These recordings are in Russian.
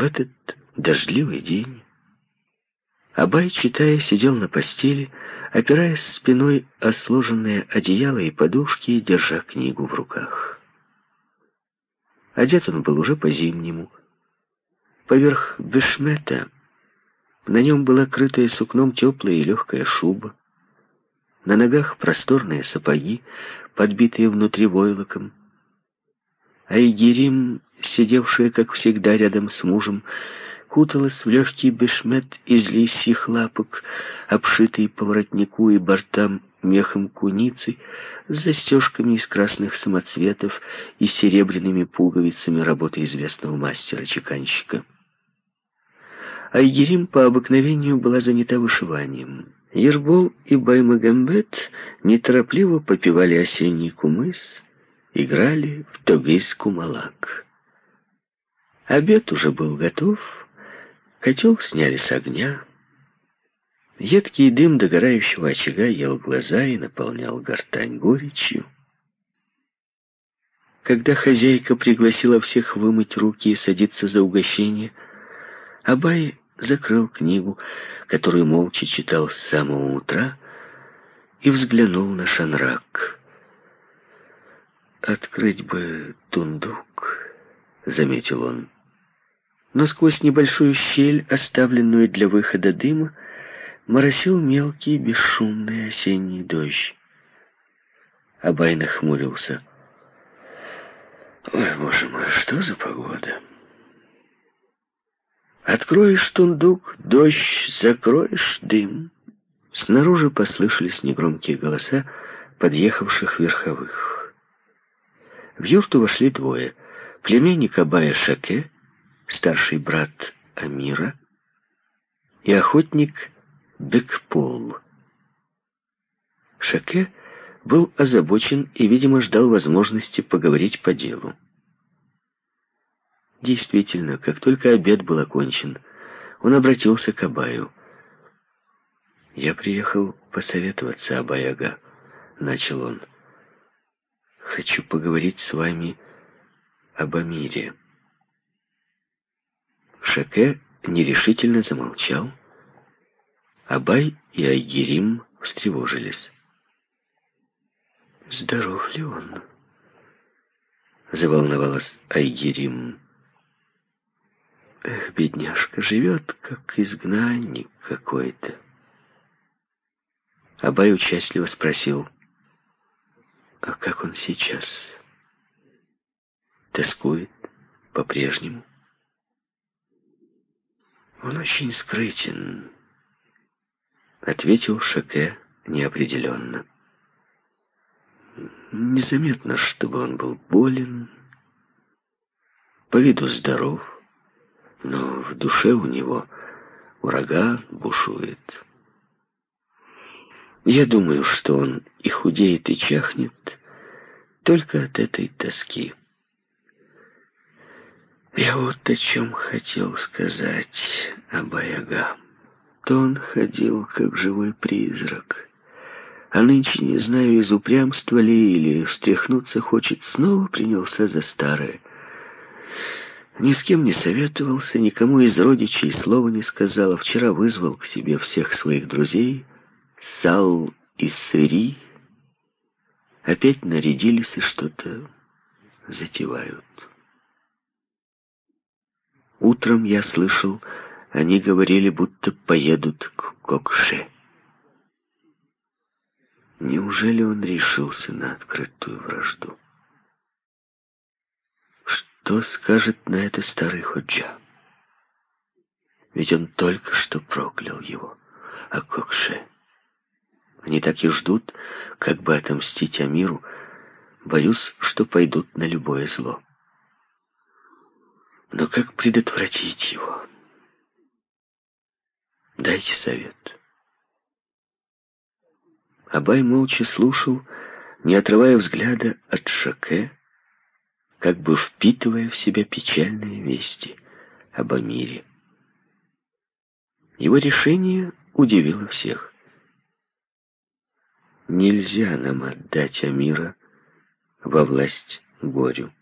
В этот дождливый день Абай, читая, сидел на постели, опираясь спиной о сложенные одеяло и подушки, держа книгу в руках. Одет он был уже по-зимнему. Поверх бешмета на нем была крытая сукном теплая и легкая шуба. На ногах просторные сапоги, подбитые внутри войлоком. А сидевшая, как всегда, рядом с мужем, куталась в легкий бешмет из лисьих лапок, обшитый по воротнику и бортам мехом куницы, с застежками из красных самоцветов и серебряными пуговицами работы известного мастера-чеканщика. Айгерим по обыкновению была занята вышиванием. Ербол и Баймагамбет неторопливо попивали осенний кумыс, играли в тогейску-малак. Обед уже был готов, котел сняли с огня. Едкий дым догорающего очага ел глаза и наполнял гортань горечью. Когда хозяйка пригласила всех вымыть руки и садиться за угощение, Абай закрыл книгу, которую молча читал с самого утра, и взглянул на Шанрак. «Открыть бы тундук», — заметил он. Но сквозь небольшую щель, оставленную для выхода дыма, моросил мелкий бесшумный осенний дождь. Абай нахмурился. «Ой, боже мой, что за погода?» Откроешь тундук, дождь, закроешь дым. Снаружи послышались негромкие голоса подъехавших верховых. В юрту вошли двое. Племенник Абая Шаке, старший брат Амира, и охотник Бекпол. Шаке был озабочен и, видимо, ждал возможности поговорить по делу. Действительно, как только обед был окончен, он обратился к Абаю. «Я приехал посоветоваться, Абаяга», — начал он. «Хочу поговорить с вами об Амире». Шаке нерешительно замолчал. Абай и Айгерим встревожились. «Здоров ли он?» — заволновалась Айгерим. Эх, бедняжка, живет, как изгнанник какой-то. Абай участливо спросил, а как он сейчас? Тоскует по-прежнему? Он очень скрытен, ответил Шаке неопределенно. Незаметно, чтобы он был болен, по виду здоров, но в душе у него ураган бушует. Я думаю, что он и худеет, и чахнет только от этой тоски. Я вот о чем хотел сказать Абаяга. То он ходил, как живой призрак. А нынче, не знаю, из упрямства ли или встряхнуться хочет, снова принялся за старое. Ни с кем не советовался, никому из родичей слова не сказал, а вчера вызвал к себе всех своих друзей, Сал и Сыри. Опять нарядились и что-то затевают. Утром я слышал, они говорили, будто поедут к Кокше. Неужели он решился на открытую вражду? Что скажет на это старый Ходжа? Ведь он только что проклял его, а Кокше. Они так и ждут, как бы отомстить Амиру. Боюсь, что пойдут на любое зло. Но как предотвратить его? Дайте совет. Абай молча слушал, не отрывая взгляда от Шаке, как бы впитывая в себя печальные вести об Амире. Его решение удивило всех. Нельзя нам отдать Амира во власть горю,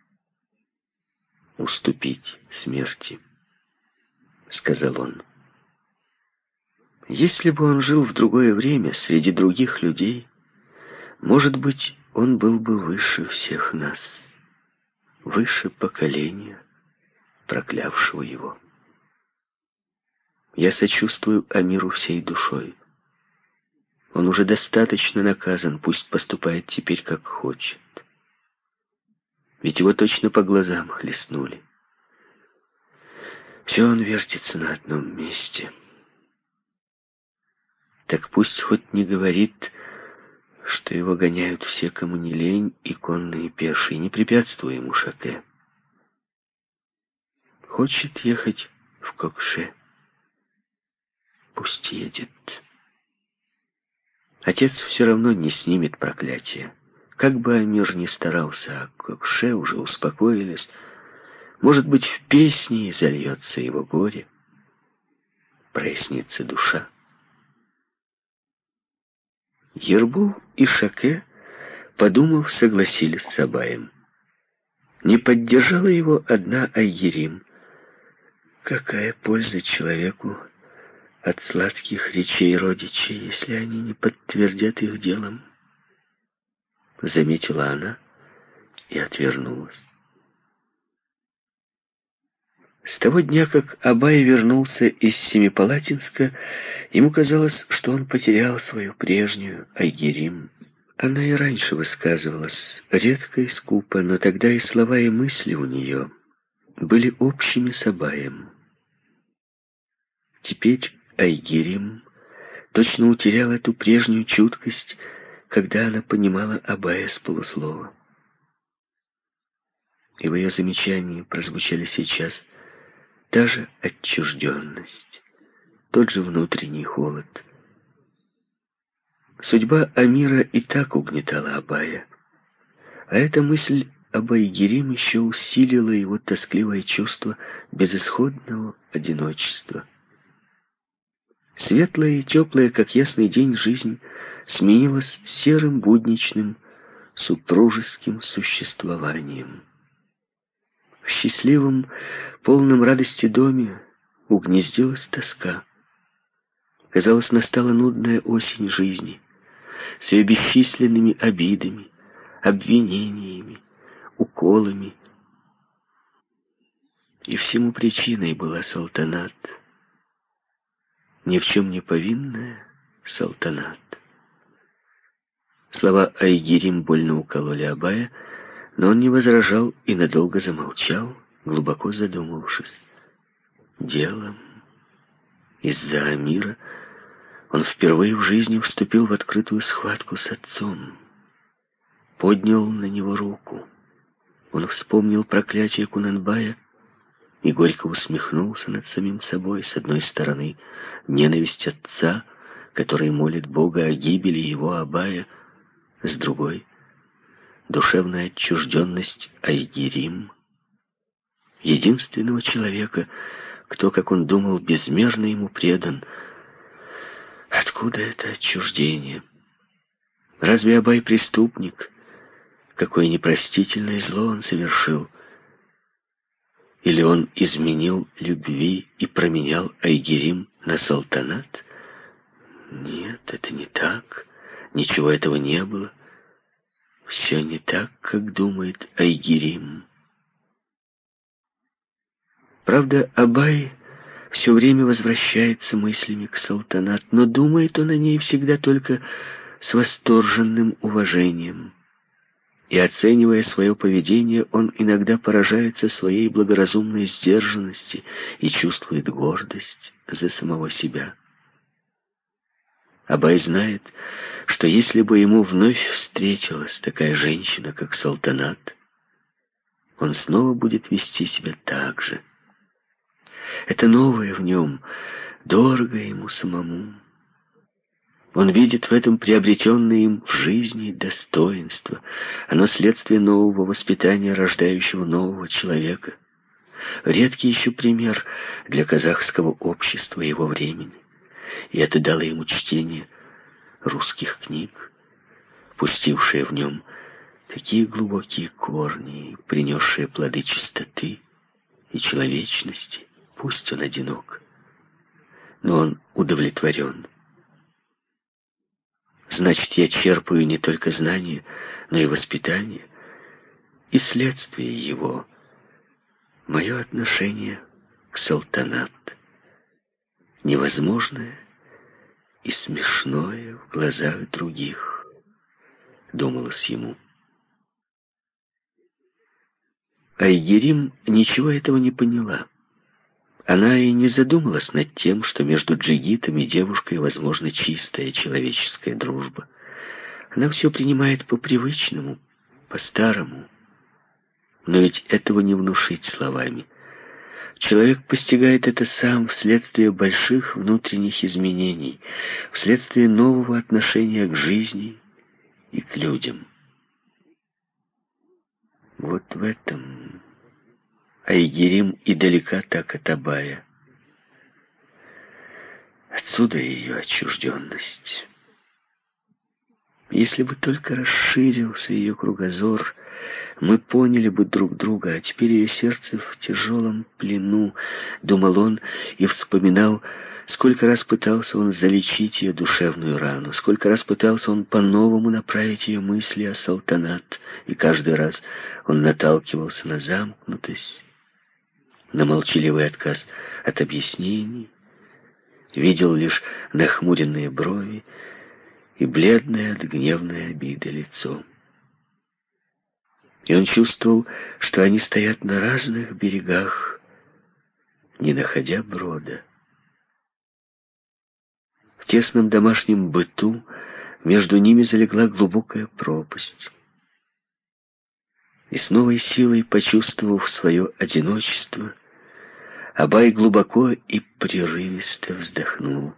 уступить смерти. — сказал он. Если бы он жил в другое время, среди других людей, может быть, он был бы выше всех нас, выше поколения, проклявшего его. Я сочувствую Амиру всей душой. Он уже достаточно наказан, пусть поступает теперь как хочет. Ведь его точно по глазам хлестнули. Все он вертится на одном месте. Так пусть хоть не говорит, что его гоняют все, кому не лень, и конные пешие, не препятствуя ему Шаке. Хочет ехать в Кокше. Пусть едет. Отец все равно не снимет проклятие. Как бы Амир ни старался, а Кокше уже успокоились. Может быть, в песне зальется его горе. Прояснится душа. Ербу и Шаке, подумав, согласились с Абаем. Не поддержала его одна Айгерим. Какая польза человеку от сладких речей родичей, если они не подтвердят их делом? Заметила она и отвернулась. С того дня, как Абай вернулся из Семипалатинска, ему казалось, что он потерял свою прежнюю Айгерим. Она и раньше высказывалась, редко и скупо, но тогда и слова, и мысли у нее были общими с Абаем. Теперь Айгерим точно утерял эту прежнюю чуткость, когда она понимала Абая с полуслова. И в ее замечании прозвучали сейчас – Та же отчужденность, тот же внутренний холод. Судьба Амира и так угнетала Абая, а эта мысль об Айгерим еще усилила его тоскливое чувство безысходного одиночества. Светлая и теплая, как ясный день, жизнь сменилась серым будничным супружеским существованием. В счастливом, полном радости доме угнездилась тоска. Казалось, настала нудная осень жизни с ее бесчисленными обидами, обвинениями, уколами. И всему причиной была салтанат. Ни в чем не повинная салтанат. Слова Айгерим больно укололи Абая, но он не возражал и надолго замолчал, глубоко задумавшись. Делом из-за Амира он впервые в жизни вступил в открытую схватку с отцом. Поднял на него руку. Он вспомнил проклятие Кунанбая и горько усмехнулся над самим собой. С одной стороны, ненависть отца, который молит Бога о гибели его Абая, с другой — душевная отчужденность Айгерим, единственного человека, кто, как он думал, безмерно ему предан. Откуда это отчуждение? Разве Абай преступник? Какое непростительное зло он совершил? Или он изменил любви и променял Айгерим на салтанат? Нет, это не так. Ничего этого не было. Все не так, как думает Айгерим. Правда, Абай все время возвращается мыслями к Салтанат, но думает он о ней всегда только с восторженным уважением. И оценивая свое поведение, он иногда поражается своей благоразумной сдержанности и чувствует гордость за самого себя. Абай знает, что если бы ему вновь встретилась такая женщина, как Салтанат, он снова будет вести себя так же. Это новое в нем, дорого ему самому. Он видит в этом приобретенное им в жизни достоинство. Оно следствие нового воспитания, рождающего нового человека. Редкий еще пример для казахского общества его времени и это дало ему чтение русских книг, пустившие в нем такие глубокие корни, принесшие плоды чистоты и человечности. Пусть он одинок, но он удовлетворен. Значит, я черпаю не только знания, но и воспитание, и следствие его, мое отношение к салтанат, невозможное и смешное в глазах других, думалось ему. Айгерим ничего этого не поняла. Она и не задумалась над тем, что между джигитом и девушкой возможна чистая человеческая дружба. Она все принимает по-привычному, по-старому. Но ведь этого не внушить словами. Человек постигает это сам вследствие больших внутренних изменений, вследствие нового отношения к жизни и к людям. Вот в этом Айгерим и далека так от Абая. Отсюда ее отчужденность. Если бы только расширился ее кругозор, мы поняли бы друг друга, а теперь ее сердце в тяжелом плену, думал он и вспоминал, сколько раз пытался он залечить ее душевную рану, сколько раз пытался он по-новому направить ее мысли о салтанат, и каждый раз он наталкивался на замкнутость, на молчаливый отказ от объяснений, видел лишь нахмуренные брови и бледное от гневной обиды лицо. И он чувствовал, что они стоят на разных берегах, не находя брода. В тесном домашнем быту между ними залегла глубокая пропасть и с новой силой почувствовав свое одиночество, Абай глубоко и прерывисто вздохнул.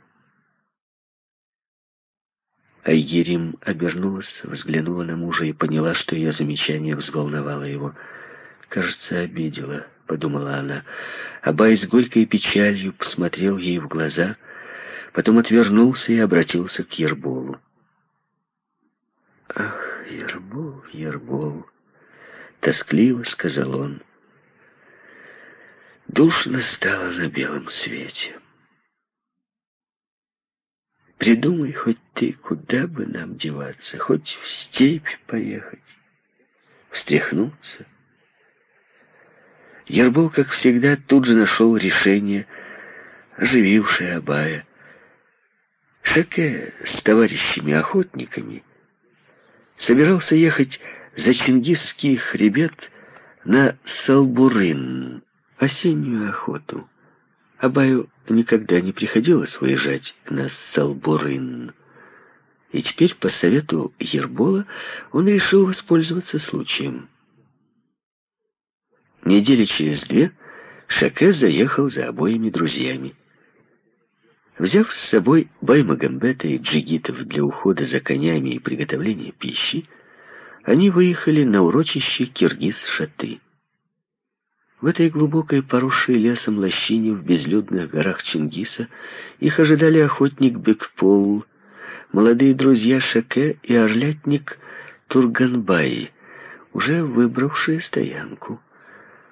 Айгерим обернулась, взглянула на мужа и поняла, что ее замечание взволновало его. «Кажется, обидела», — подумала она. Абай с горькой печалью посмотрел ей в глаза, потом отвернулся и обратился к Ерболу. «Ах, Ербол, Ербол!» Тоскливо сказал он. Душно стало на белом свете. Придумай хоть ты, куда бы нам деваться, хоть в степь поехать, встряхнуться. Ербол, как всегда, тут же нашел решение, оживившее Абая. Шаке с товарищами-охотниками собирался ехать за Чингисский хребет на Салбурын, осеннюю охоту. Абаю никогда не приходилось выезжать на Салбурын. И теперь, по совету Ербола, он решил воспользоваться случаем. Недели через две Шаке заехал за обоими друзьями. Взяв с собой Баймагамбета и джигитов для ухода за конями и приготовления пищи, они выехали на урочище Киргиз-Шаты. В этой глубокой, поросшей лесом лощине в безлюдных горах Чингиса их ожидали охотник Бекпол, молодые друзья Шаке и орлятник Турганбай, уже выбравшие стоянку.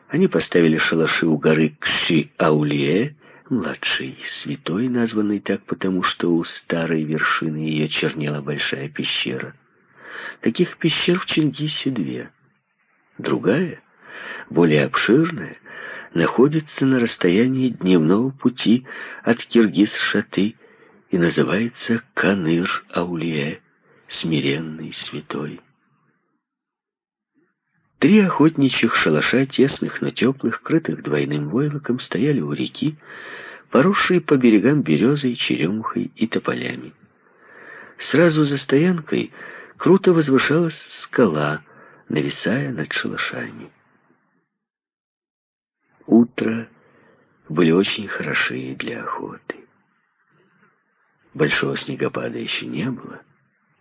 Они поставили шалаши у горы Кши-Аулие, младший, святой, названный так потому, что у старой вершины ее чернела большая пещера. Таких пещер в Чингисе две. Другая, более обширная, находится на расстоянии дневного пути от Киргиз-Шаты и называется Каныр-Аулие, смиренный святой. Три охотничьих шалаша, тесных, но теплых, крытых двойным войлоком, стояли у реки, поросшие по берегам березой, черемухой и тополями. Сразу за стоянкой круто возвышалась скала, нависая над шалашами. Утро были очень хороши для охоты. Большого снегопада еще не было,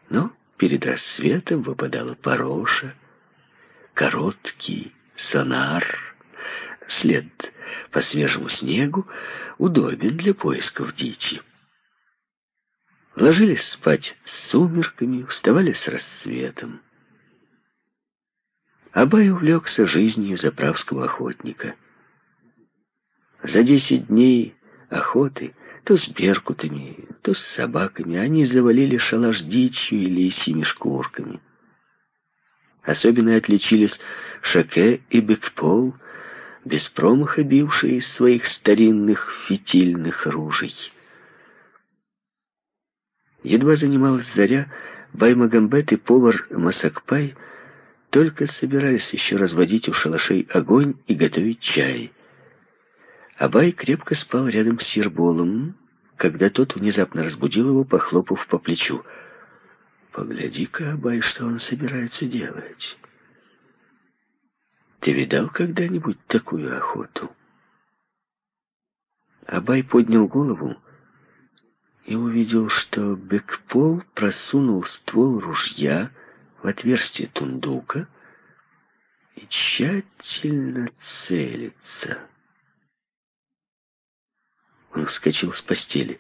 но перед рассветом выпадала пороша, короткий сонар, след по свежему снегу удобен для поисков дичи. Ложились спать с сумерками, вставали с рассветом. Абай увлекся жизнью заправского охотника. За десять дней охоты То с беркутами, то с собаками они завалили шалаш дичью и лисьими шкурками. Особенно отличились Шаке и Бекпол, без промаха бившие из своих старинных фитильных ружей. Едва занималась заря, Баймагамбет и повар Масакпай только собирались еще разводить у шалашей огонь и готовить чай. Абай крепко спал рядом с Ерболом, когда тот внезапно разбудил его, похлопав по плечу. «Погляди-ка, Абай, что он собирается делать. Ты видал когда-нибудь такую охоту?» Абай поднял голову и увидел, что Бекпол просунул ствол ружья в отверстие тундука и тщательно целится. Он вскочил с постели.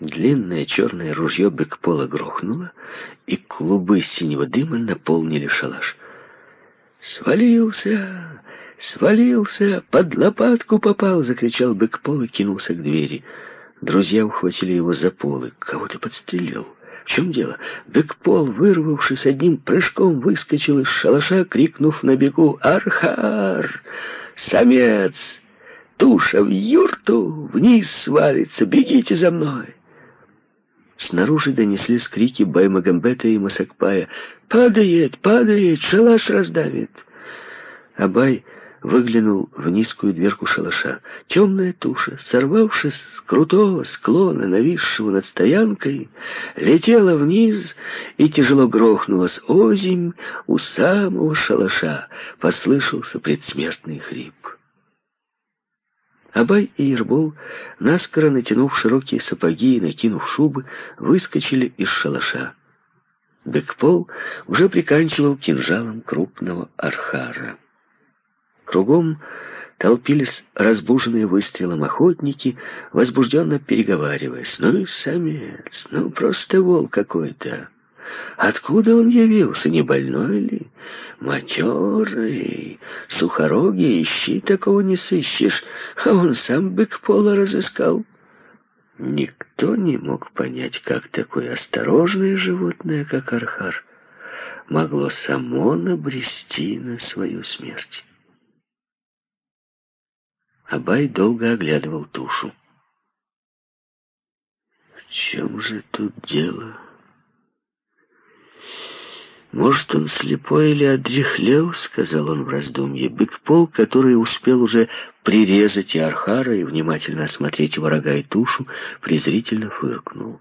Длинное черное ружье Бекпола грохнуло, и клубы синего дыма наполнили шалаш. «Свалился! Свалился! Под лопатку попал!» — закричал Бекпол и кинулся к двери. Друзья ухватили его за полы. «Кого ты подстрелил?» «В чем дело?» Бекпол, вырвавшись одним прыжком, выскочил из шалаша, крикнув на бегу «Архар! Самец! Туша в юрту! Вниз свалится! Бегите за мной!» Снаружи донеслись крики Баймагамбета и Масакпая. «Падает! Падает! Шалаш раздавит!» Абай выглянул в низкую дверку шалаша. Темная туша, сорвавшись с крутого склона, нависшего над стоянкой, летела вниз и тяжело грохнулась озимь у самого шалаша. Послышался предсмертный хрип. Абай и Ербол, наскоро натянув широкие сапоги и накинув шубы, выскочили из шалаша. Бекпол уже приканчивал кинжалом крупного архара. Кругом толпились разбуженные выстрелом охотники, возбужденно переговариваясь. «Ну и самец, ну просто вол какой-то. Откуда он явился, не больной ли? Матерый, сухорогий, ищи, такого не сыщешь, а он сам бык пола разыскал». Никто не мог понять, как такое осторожное животное, как Архар, могло само набрести на свою смерть. Абай долго оглядывал тушу. «В чем же тут дело? Может, он слепой или одряхлел?» — сказал он в раздумье. Быкпол, который успел уже прирезать и Архара и внимательно осмотреть его рога и тушу, презрительно фыркнул.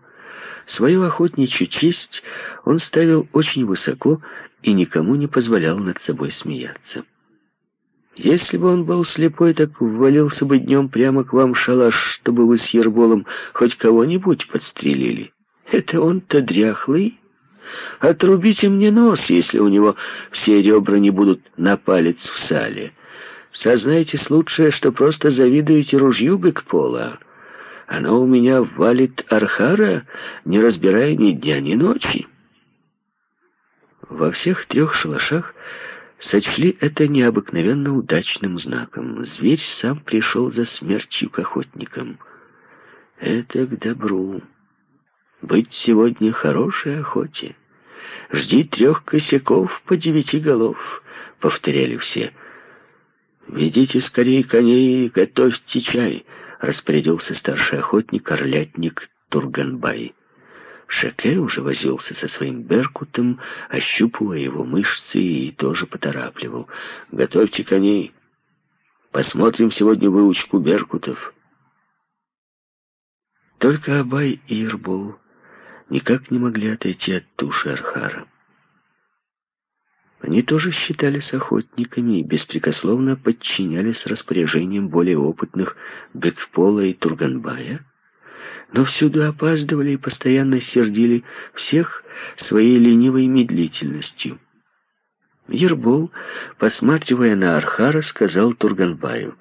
Свою охотничью честь он ставил очень высоко и никому не позволял над собой смеяться. Если бы он был слепой, так ввалился бы днем прямо к вам шалаш, чтобы вы с Ерболом хоть кого-нибудь подстрелили. Это он-то дряхлый. Отрубите мне нос, если у него все ребра не будут на палец в сале. Сознайтесь лучшее, что просто завидуете ружью Бекпола. Оно у меня валит архара, не разбирая ни дня, ни ночи. Во всех трех шалашах сочли это необыкновенно удачным знаком. Зверь сам пришел за смертью к охотникам. Это к добру. Быть сегодня хорошей охоте. Жди трех косяков по девяти голов, повторяли все. «Ведите скорее коней и готовьте чай», — распорядился старший охотник, орлятник Турганбай. Шаке уже возился со своим беркутом, ощупывая его мышцы и тоже поторапливал. «Готовьте коней. Посмотрим сегодня выучку беркутов». Только Абай и Ирбол никак не могли отойти от туши Архара. Они тоже считались охотниками и беспрекословно подчинялись распоряжениям более опытных Бекпола и Турганбая, но всюду опаздывали и постоянно сердили всех своей ленивой медлительностью. Ербол, посматривая на Архара, сказал Турганбаю,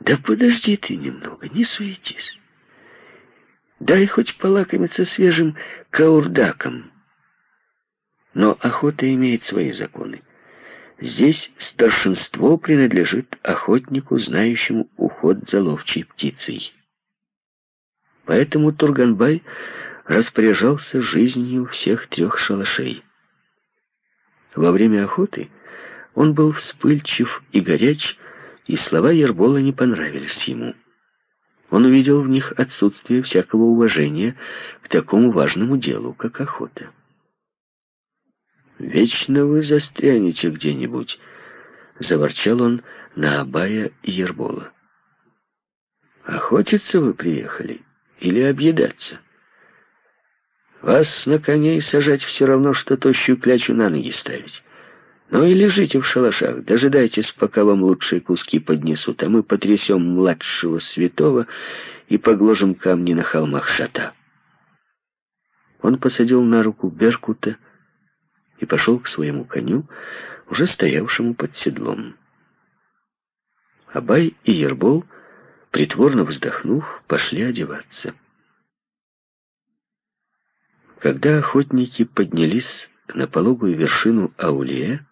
«Да подожди ты немного, не суетись. Дай хоть полакомиться свежим каурдаком. Но охота имеет свои законы. Здесь старшинство принадлежит охотнику, знающему уход за ловчей птицей. Поэтому Турганбай распоряжался жизнью всех трех шалашей. Во время охоты он был вспыльчив и горяч, и слова Ербола не понравились ему. Он увидел в них отсутствие всякого уважения к такому важному делу, как охота. «Вечно вы застрянете где-нибудь», — заворчал он на Абая и Ербола. «Охотиться вы приехали или объедаться? Вас на коней сажать все равно, что тощую клячу на ноги ставить. Ну и лежите в шалашах, дожидайтесь, пока вам лучшие куски поднесут, а мы потрясем младшего святого и погложим камни на холмах шата. Он посадил на руку Беркута и пошел к своему коню, уже стоявшему под седлом. Абай и Ербол, притворно вздохнув, пошли одеваться. Когда охотники поднялись на пологую вершину Аулия,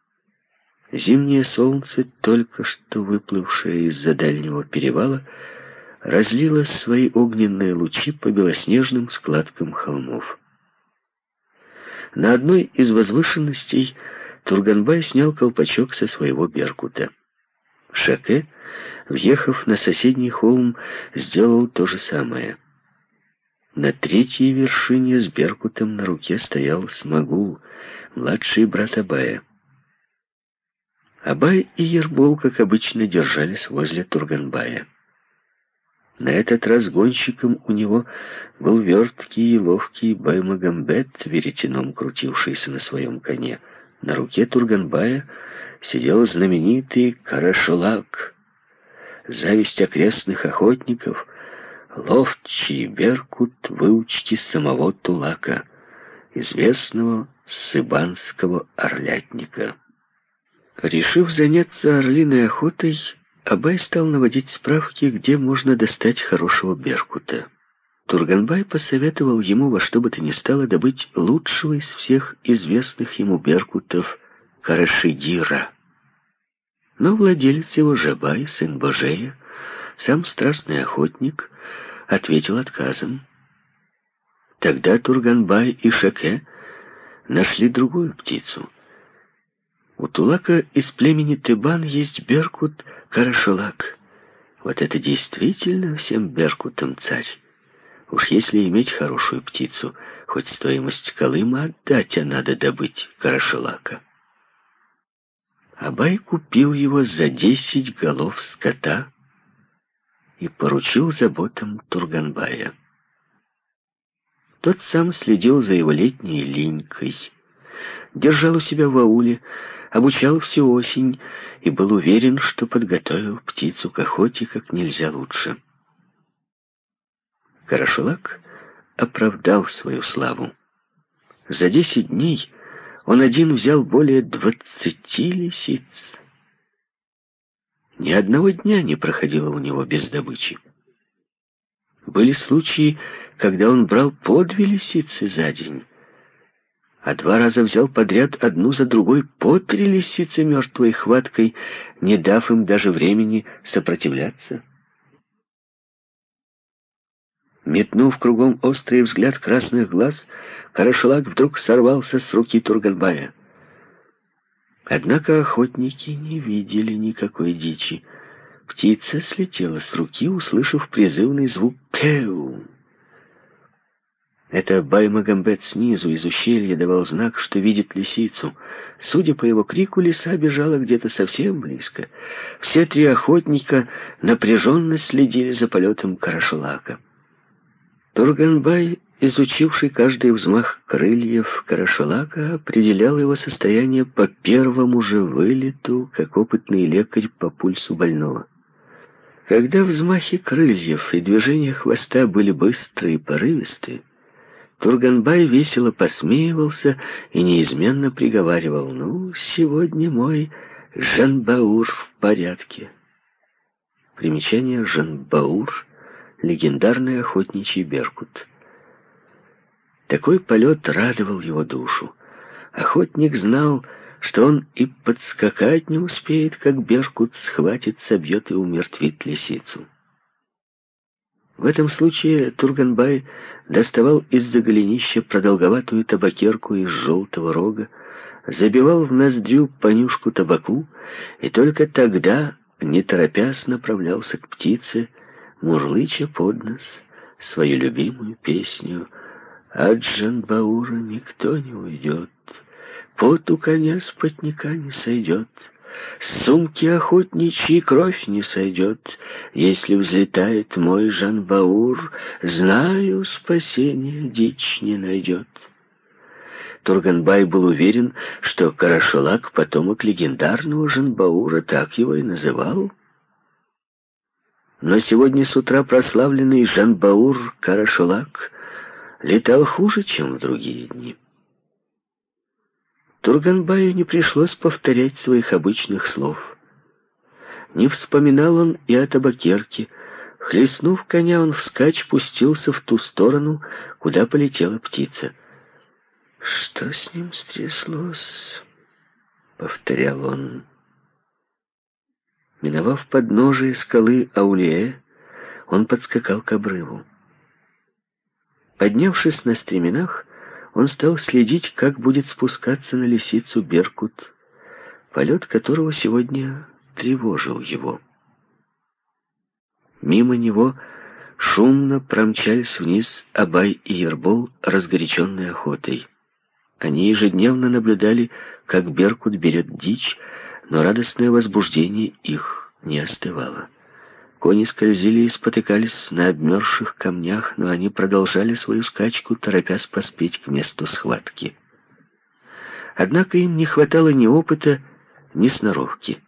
Зимнее солнце, только что выплывшее из-за дальнего перевала, разлило свои огненные лучи по белоснежным складкам холмов. На одной из возвышенностей Турганбай снял колпачок со своего беркута. Шаке, въехав на соседний холм, сделал то же самое. На третьей вершине с беркутом на руке стоял Смогул, младший брат Абая. Абай и Ербол, как обычно, держались возле Турганбая. На этот раз гонщиком у него был верткий и ловкий Баймагамбет, веретеном крутившийся на своем коне. На руке Турганбая сидел знаменитый Карашулак, зависть окрестных охотников, ловчий беркут выучки самого Тулака, известного сыбанского орлятника. Решив заняться орлиной охотой, Абай стал наводить справки, где можно достать хорошего беркута. Турганбай посоветовал ему во что бы то ни стало добыть лучшего из всех известных ему беркутов Карашидира. Но владелец его Жабай, сын Божея, сам страстный охотник, ответил отказом. Тогда Турганбай и Шаке нашли другую птицу — у Тулака из племени Тыбан есть беркут Карашалак. Вот это действительно всем беркутам царь. Уж если иметь хорошую птицу, хоть стоимость Колыма отдать, а надо добыть Карашалака. Абай купил его за десять голов скота и поручил заботам Турганбая. Тот сам следил за его летней линькой, держал у себя в ауле, обучал всю осень и был уверен, что подготовил птицу к охоте как нельзя лучше. Карашулак оправдал свою славу. За десять дней он один взял более двадцати лисиц. Ни одного дня не проходило у него без добычи. Были случаи, когда он брал по две лисицы за день а два раза взял подряд одну за другой по три лисицы мертвой хваткой, не дав им даже времени сопротивляться. Метнув кругом острый взгляд красных глаз, Карашалак вдруг сорвался с руки Турганбая. Однако охотники не видели никакой дичи. Птица слетела с руки, услышав призывный звук «Пеу». Это Баймагамбет снизу, из ущелья, давал знак, что видит лисицу. Судя по его крику, лиса бежала где-то совсем близко. Все три охотника напряженно следили за полетом Карашулака. Турганбай, изучивший каждый взмах крыльев Карашулака, определял его состояние по первому же вылету, как опытный лекарь по пульсу больного. Когда взмахи крыльев и движения хвоста были быстрые и порывистые, Турганбай весело посмеивался и неизменно приговаривал, «Ну, сегодня мой Жанбаур в порядке». Примечание Жанбаур — легендарный охотничий беркут. Такой полет радовал его душу. Охотник знал, что он и подскакать не успеет, как беркут схватит, собьет и умертвит лисицу. В этом случае Турганбай доставал из-за голенища продолговатую табакерку из желтого рога, забивал в ноздрю понюшку табаку и только тогда, не торопясь, направлялся к птице, мурлыча под нос свою любимую песню «От Джанбаура никто не уйдет, пот у коня с не сойдет». С сумки охотничьей кровь не сойдет, Если взлетает мой Жанбаур, Знаю, спасения дичь не найдет. Турганбай был уверен, что Карашолак — потомок легендарного Жанбаура, так его и называл. Но сегодня с утра прославленный Жанбаур Карашолак летал хуже, чем в другие дни. Турганбаю не пришлось повторять своих обычных слов. Не вспоминал он и о табакерке. Хлестнув коня, он вскачь пустился в ту сторону, куда полетела птица. «Что с ним стряслось?» — повторял он. Миновав подножие скалы Аулие, он подскакал к обрыву. Поднявшись на стременах, он стал следить, как будет спускаться на лисицу Беркут, полет которого сегодня тревожил его. Мимо него шумно промчались вниз Абай и Ербол, разгоряченные охотой. Они ежедневно наблюдали, как Беркут берет дичь, но радостное возбуждение их не остывало. Кони скользили и спотыкались на обмерзших камнях, но они продолжали свою скачку, торопясь поспеть к месту схватки. Однако им не хватало ни опыта, ни сноровки.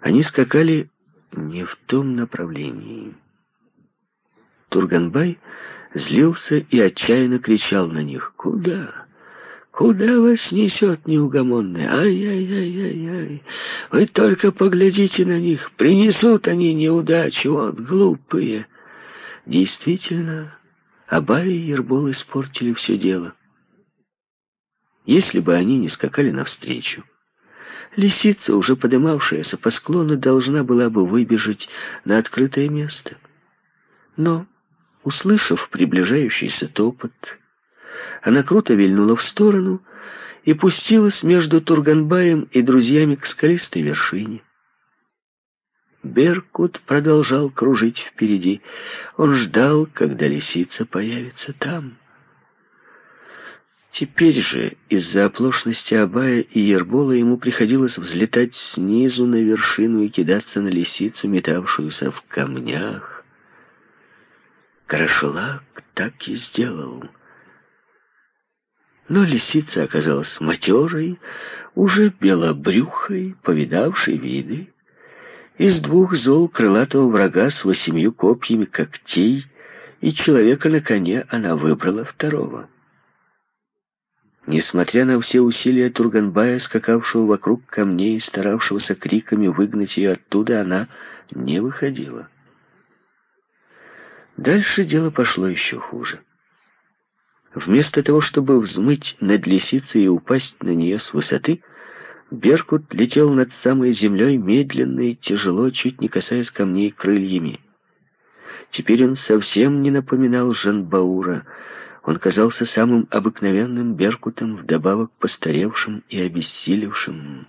Они скакали не в том направлении. Турганбай злился и отчаянно кричал на них. «Куда? Куда вас несет неугомонный? Ай-яй-яй-яй-яй! Вы только поглядите на них, принесут они неудачи, вот глупые!» Действительно, Абай и Ербол испортили все дело. Если бы они не скакали навстречу, лисица, уже подымавшаяся по склону, должна была бы выбежать на открытое место. Но, услышав приближающийся топот, она круто вильнула в сторону и пустилась между Турганбаем и друзьями к скалистой вершине. Беркут продолжал кружить впереди. Он ждал, когда лисица появится там. Теперь же из-за оплошности Абая и Ербола ему приходилось взлетать снизу на вершину и кидаться на лисицу, метавшуюся в камнях. Карашулак так и сделал — но лисица оказалась матерой, уже белобрюхой, повидавшей виды. Из двух зол крылатого врага с восемью копьями когтей и человека на коне она выбрала второго. Несмотря на все усилия Турганбая, скакавшего вокруг камней и старавшегося криками выгнать ее оттуда, она не выходила. Дальше дело пошло еще хуже. Вместо того, чтобы взмыть над лисицей и упасть на нее с высоты, Беркут летел над самой землей медленно и тяжело, чуть не касаясь камней крыльями. Теперь он совсем не напоминал Жанбаура. Он казался самым обыкновенным Беркутом, вдобавок постаревшим и обессилевшим.